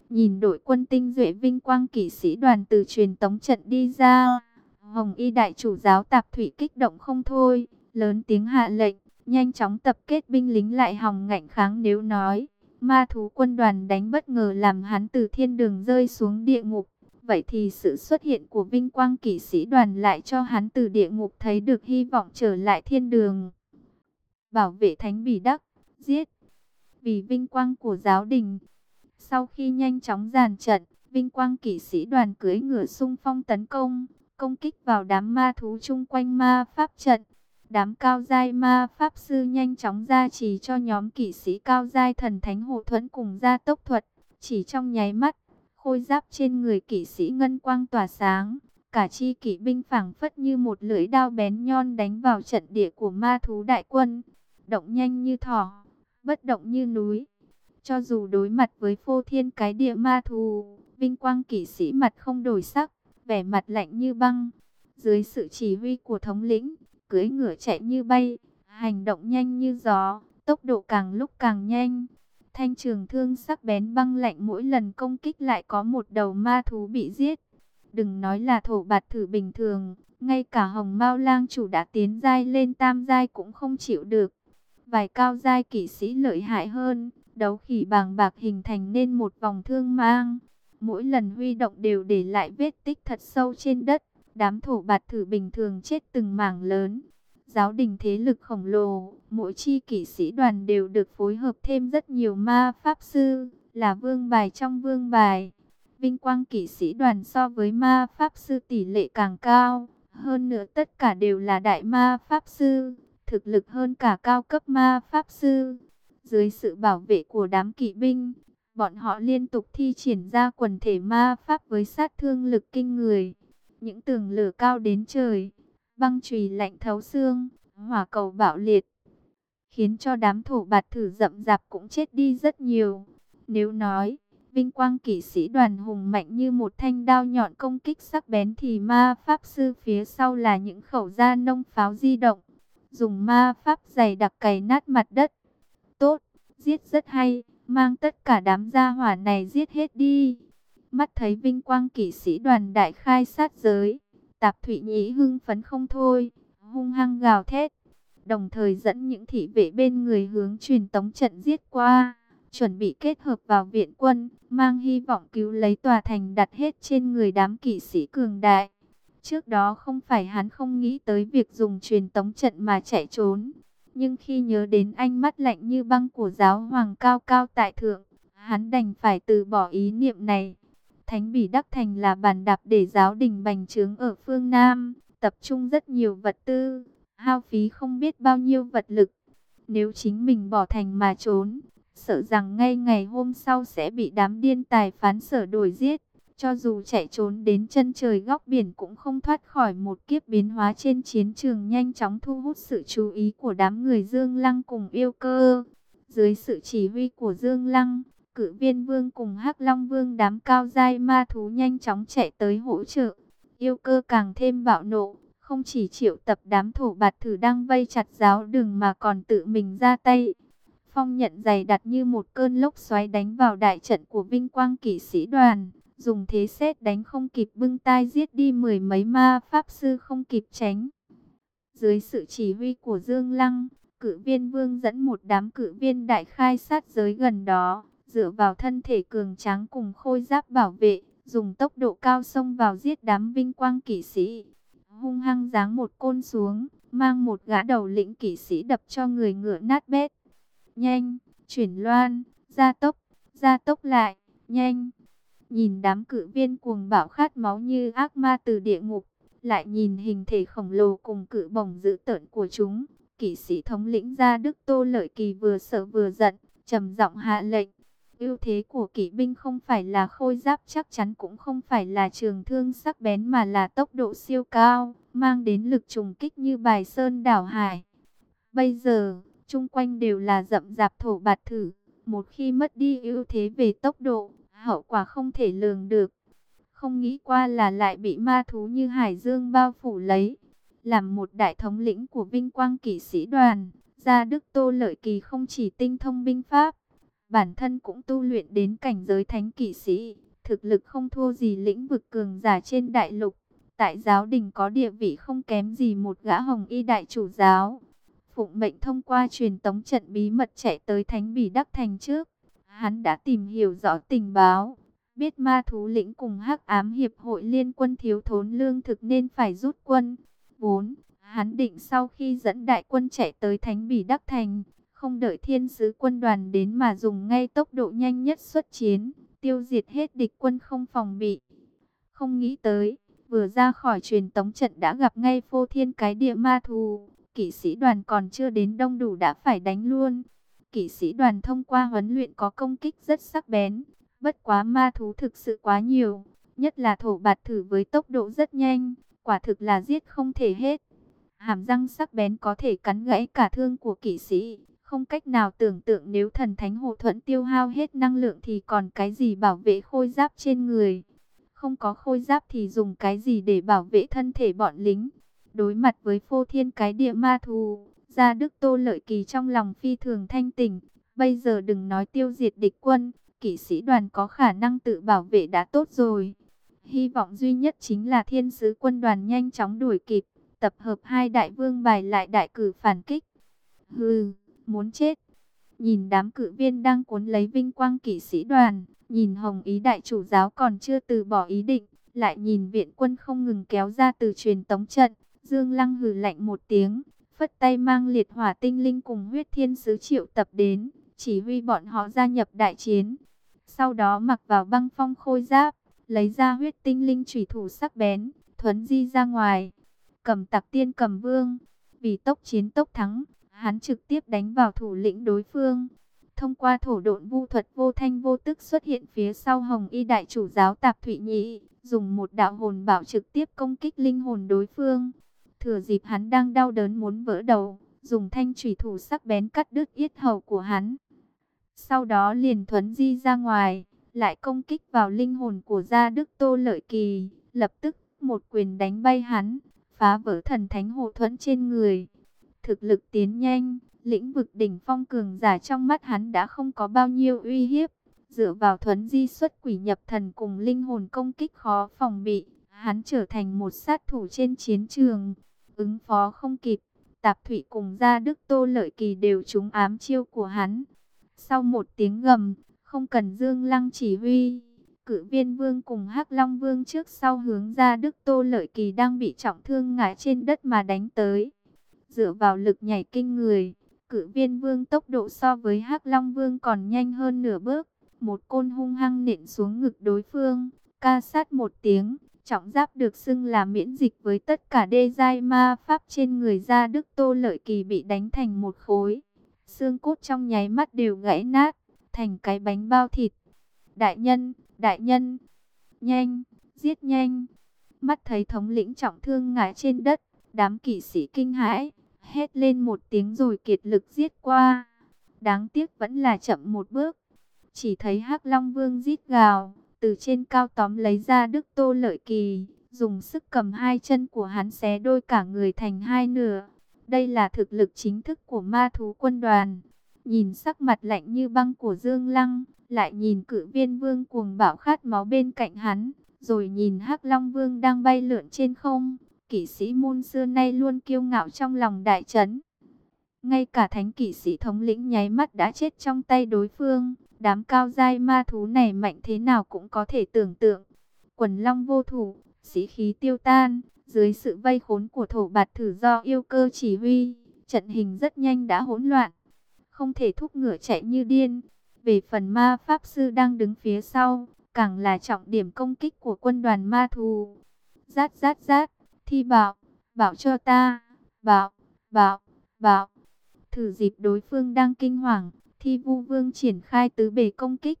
Nhìn đội quân tinh duệ vinh quang kỵ sĩ đoàn từ truyền tống trận đi ra. Hồng y đại chủ giáo tạp thủy kích động không thôi, lớn tiếng hạ lệnh, nhanh chóng tập kết binh lính lại hòng ngạnh kháng nếu nói. Ma thú quân đoàn đánh bất ngờ làm hắn từ thiên đường rơi xuống địa ngục. Vậy thì sự xuất hiện của vinh quang kỵ sĩ đoàn lại cho hắn từ địa ngục thấy được hy vọng trở lại thiên đường. Bảo vệ thánh bỉ đắc, giết. Vì vinh quang của giáo đình. Sau khi nhanh chóng giàn trận, vinh quang kỵ sĩ đoàn cưỡi ngựa sung phong tấn công, công kích vào đám ma thú chung quanh ma pháp trận. Đám cao giai ma pháp sư nhanh chóng ra chỉ cho nhóm kỵ sĩ cao giai thần thánh hộ thuẫn cùng gia tốc thuật. Chỉ trong nháy mắt, khôi giáp trên người kỵ sĩ ngân quang tỏa sáng. Cả chi kỵ binh phảng phất như một lưỡi đao bén nhon đánh vào trận địa của ma thú đại quân. Động nhanh như thỏ, bất động như núi. Cho dù đối mặt với phô thiên cái địa ma thú, vinh quang kỵ sĩ mặt không đổi sắc, vẻ mặt lạnh như băng. Dưới sự chỉ huy của thống lĩnh, cưỡi ngựa chạy như bay, hành động nhanh như gió, tốc độ càng lúc càng nhanh. Thanh trường thương sắc bén băng lạnh mỗi lần công kích lại có một đầu ma thú bị giết. Đừng nói là thổ bạt thử bình thường, ngay cả hồng mao lang chủ đã tiến giai lên tam giai cũng không chịu được. Vài cao giai kỵ sĩ lợi hại hơn, đấu khỉ bàng bạc hình thành nên một vòng thương mang. Mỗi lần huy động đều để lại vết tích thật sâu trên đất. Đám thổ bạt thử bình thường chết từng mảng lớn. Giáo đình thế lực khổng lồ, mỗi chi kỵ sĩ đoàn đều được phối hợp thêm rất nhiều ma pháp sư, là vương bài trong vương bài. Vinh quang kỵ sĩ đoàn so với ma pháp sư tỷ lệ càng cao, hơn nữa tất cả đều là đại ma pháp sư, thực lực hơn cả cao cấp ma pháp sư. Dưới sự bảo vệ của đám kỵ binh, bọn họ liên tục thi triển ra quần thể ma pháp với sát thương lực kinh người những tường lửa cao đến trời, băng chùy lạnh thấu xương, hỏa cầu bạo liệt, khiến cho đám thổ bạt thử rậm rạp cũng chết đi rất nhiều. Nếu nói, vinh quang kỵ sĩ đoàn hùng mạnh như một thanh đao nhọn công kích sắc bén thì ma pháp sư phía sau là những khẩu da nông pháo di động, dùng ma pháp dày đặc cày nát mặt đất. Tốt, giết rất hay, mang tất cả đám gia hỏa này giết hết đi. Mắt thấy vinh quang kỵ sĩ đoàn đại khai sát giới, tạp thủy nhĩ hưng phấn không thôi, hung hăng gào thét. Đồng thời dẫn những thị vệ bên người hướng truyền tống trận giết qua, chuẩn bị kết hợp vào viện quân, mang hy vọng cứu lấy tòa thành đặt hết trên người đám kỵ sĩ cường đại. Trước đó không phải hắn không nghĩ tới việc dùng truyền tống trận mà chạy trốn. Nhưng khi nhớ đến ánh mắt lạnh như băng của giáo hoàng cao cao tại thượng, hắn đành phải từ bỏ ý niệm này. Thánh Bỉ Đắc Thành là bàn đạp để giáo đình bành trướng ở phương Nam, tập trung rất nhiều vật tư, hao phí không biết bao nhiêu vật lực. Nếu chính mình bỏ thành mà trốn, sợ rằng ngay ngày hôm sau sẽ bị đám điên tài phán sở đổi giết. Cho dù chạy trốn đến chân trời góc biển cũng không thoát khỏi một kiếp biến hóa trên chiến trường nhanh chóng thu hút sự chú ý của đám người Dương Lăng cùng yêu cơ. Dưới sự chỉ huy của Dương Lăng, cử viên vương cùng hắc long vương đám cao giai ma thú nhanh chóng chạy tới hỗ trợ. Yêu cơ càng thêm bạo nộ, không chỉ triệu tập đám thổ bạt thử đang vây chặt giáo đường mà còn tự mình ra tay. Phong nhận dày đặt như một cơn lốc xoáy đánh vào đại trận của vinh quang kỵ sĩ đoàn, dùng thế xét đánh không kịp bưng tai giết đi mười mấy ma pháp sư không kịp tránh. Dưới sự chỉ huy của Dương Lăng, cự viên vương dẫn một đám cự viên đại khai sát giới gần đó, dựa vào thân thể cường tráng cùng khôi giáp bảo vệ, dùng tốc độ cao xông vào giết đám vinh quang kỵ sĩ. Hung hăng giáng một côn xuống, mang một gã đầu lĩnh kỵ sĩ đập cho người ngựa nát bét. Nhanh, chuyển loan, gia tốc, gia tốc lại, nhanh. Nhìn đám cự viên cuồng bạo khát máu như ác ma từ địa ngục, lại nhìn hình thể khổng lồ cùng cự bổng dữ tợn của chúng. Kỵ sĩ thống lĩnh gia Đức Tô Lợi Kỳ vừa sợ vừa giận, trầm giọng hạ lệnh. Ưu thế của kỵ binh không phải là khôi giáp chắc chắn cũng không phải là trường thương sắc bén mà là tốc độ siêu cao, mang đến lực trùng kích như bài sơn đảo hải. Bây giờ, chung quanh đều là rậm rạp thổ bạt thử, một khi mất đi ưu thế về tốc độ, hậu quả không thể lường được. Không nghĩ qua là lại bị ma thú như Hải Dương bao phủ lấy. Làm một đại thống lĩnh của vinh quang kỵ sĩ đoàn, gia Đức Tô Lợi Kỳ không chỉ tinh thông binh pháp, bản thân cũng tu luyện đến cảnh giới thánh kỵ sĩ, thực lực không thua gì lĩnh vực cường giả trên đại lục. Tại giáo đình có địa vị không kém gì một gã hồng y đại chủ giáo. Phụng mệnh thông qua truyền tống trận bí mật chạy tới Thánh Bỉ Đắc Thành trước. Hắn đã tìm hiểu rõ tình báo, biết ma thú lĩnh cùng hắc ám hiệp hội liên quân thiếu thốn lương thực nên phải rút quân. 4. Hắn định sau khi dẫn đại quân chạy tới Thánh Bỉ Đắc Thành, không đợi thiên sứ quân đoàn đến mà dùng ngay tốc độ nhanh nhất xuất chiến, tiêu diệt hết địch quân không phòng bị. Không nghĩ tới, vừa ra khỏi truyền tống trận đã gặp ngay phô thiên cái địa ma thù, kỵ sĩ đoàn còn chưa đến đông đủ đã phải đánh luôn. Kỵ sĩ đoàn thông qua huấn luyện có công kích rất sắc bén, bất quá ma thú thực sự quá nhiều, nhất là thổ bạt thử với tốc độ rất nhanh, quả thực là giết không thể hết. Hàm răng sắc bén có thể cắn gãy cả thương của kỵ sĩ, không cách nào tưởng tượng nếu thần thánh hộ thuẫn tiêu hao hết năng lượng thì còn cái gì bảo vệ khôi giáp trên người. Không có khôi giáp thì dùng cái gì để bảo vệ thân thể bọn lính. Đối mặt với phô thiên cái địa ma thù, gia Đức Tô Lợi Kỳ trong lòng phi thường thanh tỉnh. Bây giờ đừng nói tiêu diệt địch quân, kỵ sĩ đoàn có khả năng tự bảo vệ đã tốt rồi. Hy vọng duy nhất chính là thiên sứ quân đoàn nhanh chóng đuổi kịp, tập hợp hai đại vương bài lại đại cử phản kích. Hừ, muốn chết. Nhìn đám cử viên đang cuốn lấy vinh quang kỵ sĩ đoàn, nhìn hồng ý đại chủ giáo còn chưa từ bỏ ý định, lại nhìn viện quân không ngừng kéo ra từ truyền tống trận, Dương Lăng hừ lạnh một tiếng, phất tay mang liệt hỏa tinh linh cùng huyết thiên sứ triệu tập đến, chỉ huy bọn họ gia nhập đại chiến. Sau đó mặc vào băng phong khôi giáp, lấy ra huyết tinh linh chủy thủ sắc bén, thuấn di ra ngoài, cầm tặc tiên cầm vương, vì tốc chiến tốc thắng, hắn trực tiếp đánh vào thủ lĩnh đối phương. Thông qua thổ độn vu thuật vô thanh vô tức xuất hiện phía sau hồng y đại chủ giáo Tạp Thụy nhị dùng một đạo hồn bảo trực tiếp công kích linh hồn đối phương. Thừa dịp hắn đang đau đớn muốn vỡ đầu, dùng thanh thủy thủ sắc bén cắt đứt yết hầu của hắn. Sau đó liền thuấn di ra ngoài, lại công kích vào linh hồn của gia đức Tô Lợi Kỳ, lập tức một quyền đánh bay hắn, phá vỡ thần thánh hộ thuẫn trên người. Thực lực tiến nhanh, lĩnh vực đỉnh phong cường giả trong mắt hắn đã không có bao nhiêu uy hiếp. Dựa vào thuấn di xuất quỷ nhập thần cùng linh hồn công kích khó phòng bị, hắn trở thành một sát thủ trên chiến trường. Ứng phó không kịp, Tạp Thụy cùng gia Đức Tô Lợi Kỳ đều trúng ám chiêu của hắn. Sau một tiếng gầm, không cần Dương Lăng chỉ huy, cử viên vương cùng hắc Long Vương trước sau hướng ra Đức Tô Lợi Kỳ đang bị trọng thương ngã trên đất mà đánh tới. Dựa vào lực nhảy kinh người, cử viên vương tốc độ so với hắc Long Vương còn nhanh hơn nửa bước. Một côn hung hăng nện xuống ngực đối phương, ca sát một tiếng, trọng giáp được xưng là miễn dịch với tất cả đê giai ma pháp trên người ra Đức Tô Lợi Kỳ bị đánh thành một khối. Xương cốt trong nháy mắt đều gãy nát, thành cái bánh bao thịt. Đại nhân, đại nhân, nhanh, giết nhanh. Mắt thấy thống lĩnh trọng thương ngã trên đất, đám kỵ sĩ kinh hãi, hét lên một tiếng rồi kiệt lực giết qua. Đáng tiếc vẫn là chậm một bước. Chỉ thấy hắc Long Vương giết gào, từ trên cao tóm lấy ra Đức Tô Lợi Kỳ, dùng sức cầm hai chân của hắn xé đôi cả người thành hai nửa. Đây là thực lực chính thức của ma thú quân đoàn. Nhìn sắc mặt lạnh như băng của Dương Lăng, lại nhìn cự viên vương cuồng bạo khát máu bên cạnh hắn, rồi nhìn hắc Long Vương đang bay lượn trên không. Kỵ sĩ môn xưa nay luôn kiêu ngạo trong lòng đại trấn. Ngay cả thánh kỵ sĩ thống lĩnh nháy mắt đã chết trong tay đối phương. Đám cao giai ma thú này mạnh thế nào cũng có thể tưởng tượng. Quần long vô thủ, sĩ khí tiêu tan, dưới sự vây khốn của thổ bạt thử do yêu cơ chỉ huy, trận hình rất nhanh đã hỗn loạn. Không thể thúc ngựa chạy như điên. Về phần ma pháp sư đang đứng phía sau, càng là trọng điểm công kích của quân đoàn ma thú. Rát rát rát, thi bảo, bảo cho ta, bảo, bảo, bảo. Thử dịp đối phương đang kinh hoàng, thi vu vương triển khai tứ bề công kích.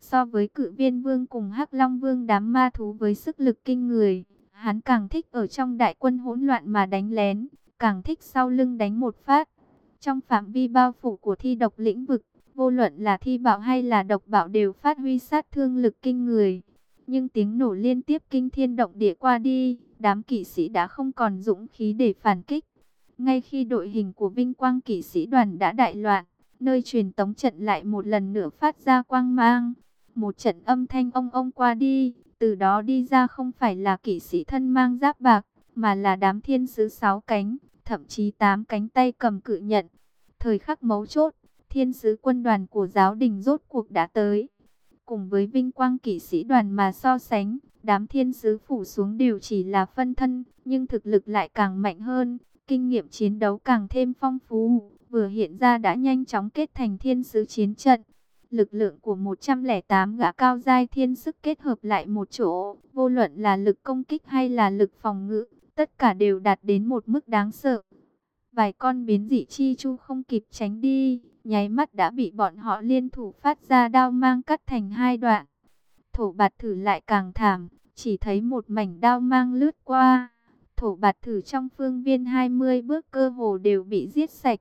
So với cự viên vương cùng hắc long vương đám ma thú với sức lực kinh người, hắn càng thích ở trong đại quân hỗn loạn mà đánh lén, càng thích sau lưng đánh một phát. Trong phạm vi bao phủ của thi độc lĩnh vực, vô luận là thi bạo hay là độc bạo đều phát huy sát thương lực kinh người. Nhưng tiếng nổ liên tiếp kinh thiên động địa qua đi, đám kỵ sĩ đã không còn dũng khí để phản kích. Ngay khi đội hình của Vinh Quang kỵ sĩ đoàn đã đại loạn, nơi truyền tống trận lại một lần nữa phát ra quang mang. Một trận âm thanh ông ông qua đi, từ đó đi ra không phải là kỵ sĩ thân mang giáp bạc, mà là đám thiên sứ sáu cánh, thậm chí tám cánh tay cầm cự nhận. Thời khắc mấu chốt, thiên sứ quân đoàn của giáo đình rốt cuộc đã tới. Cùng với vinh quang kỵ sĩ đoàn mà so sánh, đám thiên sứ phủ xuống đều chỉ là phân thân, nhưng thực lực lại càng mạnh hơn, kinh nghiệm chiến đấu càng thêm phong phú, vừa hiện ra đã nhanh chóng kết thành thiên sứ chiến trận. Lực lượng của 108 gã cao giai thiên sức kết hợp lại một chỗ, vô luận là lực công kích hay là lực phòng ngự, tất cả đều đạt đến một mức đáng sợ. Vài con biến dị chi chu không kịp tránh đi, nháy mắt đã bị bọn họ liên thủ phát ra đao mang cắt thành hai đoạn. Thổ bạt thử lại càng thảm, chỉ thấy một mảnh đao mang lướt qua. Thổ bạt thử trong phương viên 20 bước cơ hồ đều bị giết sạch.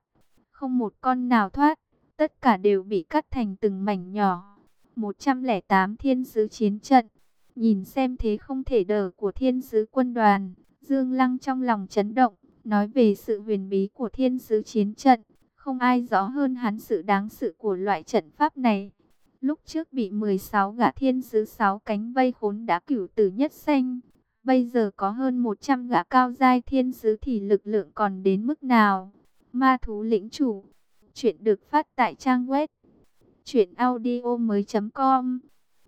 Không một con nào thoát, tất cả đều bị cắt thành từng mảnh nhỏ. 108 thiên sứ chiến trận, nhìn xem thế không thể đỡ của thiên sứ quân đoàn. Dương Lăng trong lòng chấn động, nói về sự huyền bí của thiên sứ chiến trận. Không ai rõ hơn hắn sự đáng sự của loại trận pháp này. Lúc trước bị 16 gã thiên sứ sáu cánh vây khốn đã cửu tử nhất xanh. Bây giờ có hơn 100 gã cao giai thiên sứ thì lực lượng còn đến mức nào? Ma thú lĩnh chủ. Chuyện được phát tại trang web. Chuyện audio mới com.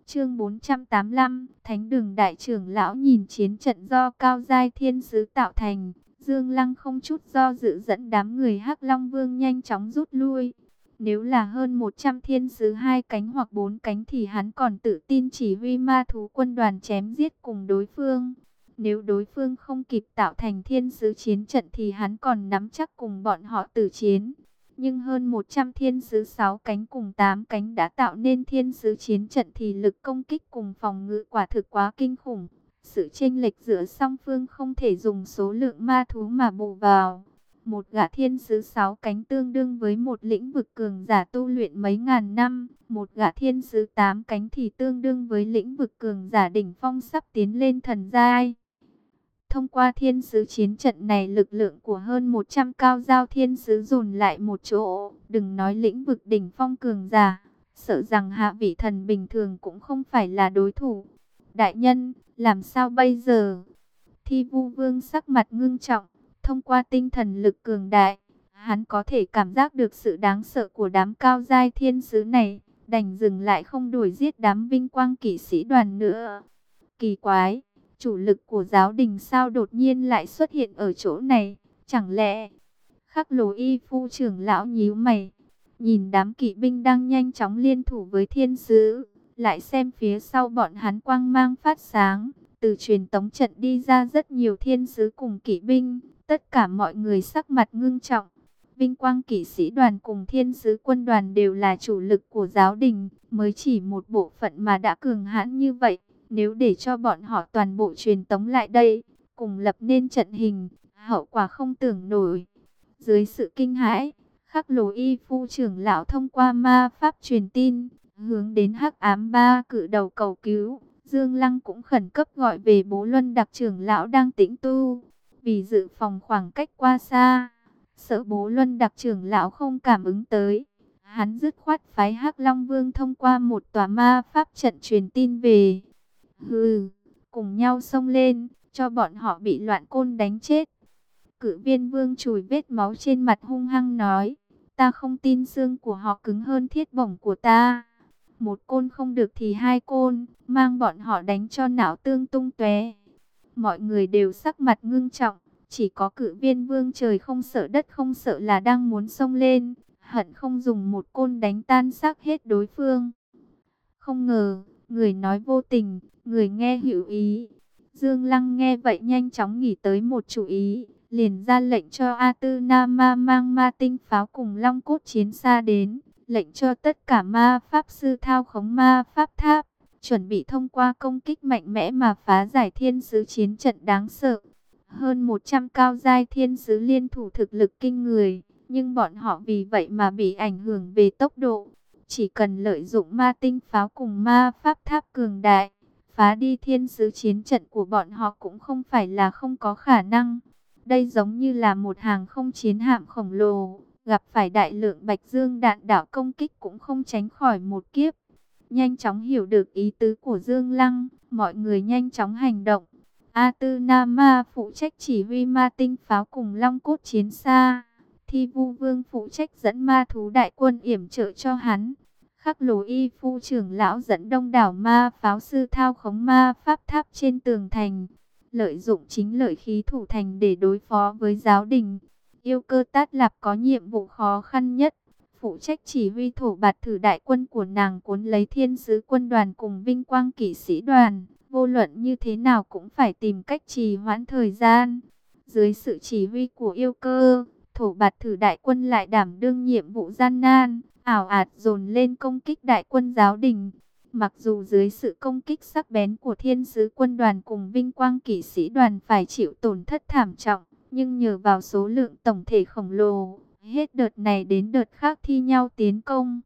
Chương 485, Thánh đường đại trưởng lão nhìn chiến trận do cao giai thiên sứ tạo thành. Dương Lăng không chút do dự dẫn đám người Hắc Long Vương nhanh chóng rút lui. Nếu là hơn 100 thiên sứ hai cánh hoặc bốn cánh thì hắn còn tự tin chỉ huy ma thú quân đoàn chém giết cùng đối phương. Nếu đối phương không kịp tạo thành thiên sứ chiến trận thì hắn còn nắm chắc cùng bọn họ tử chiến. Nhưng hơn 100 thiên sứ 6 cánh cùng 8 cánh đã tạo nên thiên sứ chiến trận thì lực công kích cùng phòng ngự quả thực quá kinh khủng. Sự chênh lệch giữa song phương không thể dùng số lượng ma thú mà bù vào. Một gã thiên sứ sáu cánh tương đương với một lĩnh vực cường giả tu luyện mấy ngàn năm. Một gã thiên sứ tám cánh thì tương đương với lĩnh vực cường giả đỉnh phong sắp tiến lên thần giai. Thông qua thiên sứ chiến trận này lực lượng của hơn 100 cao giao thiên sứ dồn lại một chỗ. Đừng nói lĩnh vực đỉnh phong cường giả. Sợ rằng hạ vị thần bình thường cũng không phải là đối thủ. Đại nhân, làm sao bây giờ? Thi vu vương sắc mặt ngưng trọng, thông qua tinh thần lực cường đại, hắn có thể cảm giác được sự đáng sợ của đám cao giai thiên sứ này, đành dừng lại không đuổi giết đám vinh quang kỵ sĩ đoàn nữa. Kỳ quái, chủ lực của giáo đình sao đột nhiên lại xuất hiện ở chỗ này, chẳng lẽ... Khắc lồ y phu trưởng lão nhíu mày, nhìn đám kỵ binh đang nhanh chóng liên thủ với thiên sứ, lại xem phía sau bọn hắn quang mang phát sáng, từ truyền tống trận đi ra rất nhiều thiên sứ cùng kỵ binh, tất cả mọi người sắc mặt ngưng trọng. Vinh quang kỵ sĩ đoàn cùng thiên sứ quân đoàn đều là chủ lực của giáo đình, mới chỉ một bộ phận mà đã cường hãn như vậy. Nếu để cho bọn họ toàn bộ truyền tống lại đây, cùng lập nên trận hình, hậu quả không tưởng nổi. Dưới sự kinh hãi, khắc lồ y phu trưởng lão thông qua ma pháp truyền tin, hướng đến hắc ám ba cự đầu cầu cứu, Dương Lăng cũng khẩn cấp gọi về bố Luân đặc trưởng lão đang tĩnh tu, vì dự phòng khoảng cách qua xa, sợ bố Luân đặc trưởng lão không cảm ứng tới. Hắn dứt khoát phái Hắc Long Vương thông qua một tòa ma pháp trận truyền tin về. Hừ, cùng nhau xông lên, cho bọn họ bị loạn côn đánh chết. Cử viên vương chùi vết máu trên mặt hung hăng nói, ta không tin xương của họ cứng hơn thiết bổng của ta. Một côn không được thì hai côn, mang bọn họ đánh cho não tương tung tóe. Mọi người đều sắc mặt ngưng trọng, chỉ có cử viên vương trời không sợ đất không sợ là đang muốn xông lên, hận không dùng một côn đánh tan xác hết đối phương. Không ngờ, người nói vô tình, người nghe hữu ý. Dương Lăng nghe vậy nhanh chóng nghỉ tới một chủ ý, liền ra lệnh cho A Tư Na Ma mang ma tinh pháo cùng Long Cốt Chiến xa đến, lệnh cho tất cả ma pháp sư thao khống ma pháp tháp, chuẩn bị thông qua công kích mạnh mẽ mà phá giải thiên sứ chiến trận đáng sợ. Hơn 100 cao giai thiên sứ liên thủ thực lực kinh người, nhưng bọn họ vì vậy mà bị ảnh hưởng về tốc độ. Chỉ cần lợi dụng ma tinh pháo cùng ma pháp tháp cường đại, phá đi thiên sứ chiến trận của bọn họ cũng không phải là không có khả năng. Đây giống như là một hàng không chiến hạm khổng lồ, gặp phải đại lượng bạch dương đạn đảo công kích cũng không tránh khỏi một kiếp. Nhanh chóng hiểu được ý tứ của Dương Lăng, mọi người nhanh chóng hành động. A Tư Nam Ma phụ trách chỉ huy ma tinh pháo cùng long cốt chiến xa. Thi Vu Vương phụ trách dẫn ma thú đại quân yểm trợ cho hắn. Khắc lồ y phu trưởng lão dẫn đông đảo ma pháo sư thao khống ma pháp tháp trên tường thành. Lợi dụng chính lợi khí thủ thành để đối phó với giáo đình. Yêu cơ tát lạp có nhiệm vụ khó khăn nhất. Phụ trách chỉ huy thổ bạt thử đại quân của nàng cuốn lấy thiên sứ quân đoàn cùng vinh quang kỵ sĩ đoàn. Vô luận như thế nào cũng phải tìm cách trì hoãn thời gian. Dưới sự chỉ huy của yêu cơ, thổ bạt thử đại quân lại đảm đương nhiệm vụ gian nan, ảo ạt dồn lên công kích đại quân giáo đình. Mặc dù dưới sự công kích sắc bén của thiên sứ quân đoàn cùng vinh quang kỵ sĩ đoàn phải chịu tổn thất thảm trọng, nhưng nhờ vào số lượng tổng thể khổng lồ, hết đợt này đến đợt khác thi nhau tiến công.